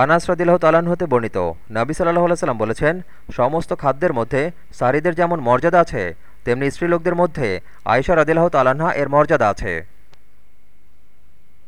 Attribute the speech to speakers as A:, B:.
A: আনাস রদিল্লাহ তালান হতে বর্ণিত। নাবি সাল্লাহ সাল্লাম বলেছেন, সমস্ত খাদ্যের মধ্যে সারিদের যেমন মর্যাদা আছে, তেমনি স্ত্রীলোকদের মধ্যে আয়সা রদিল্লাহ তালাহা এর মর্যাদা আছে।